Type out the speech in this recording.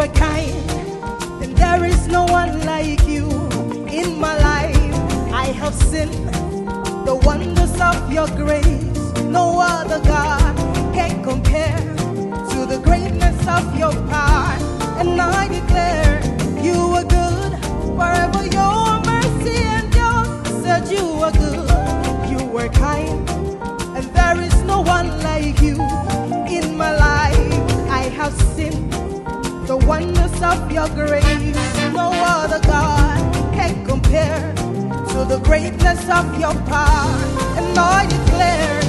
were kind, and there is no one like you in my life. I have seen the wonders of your grace. No other God can compare to the greatness of your power. your grace. No other God can compare to the greatness of your power. And I declare.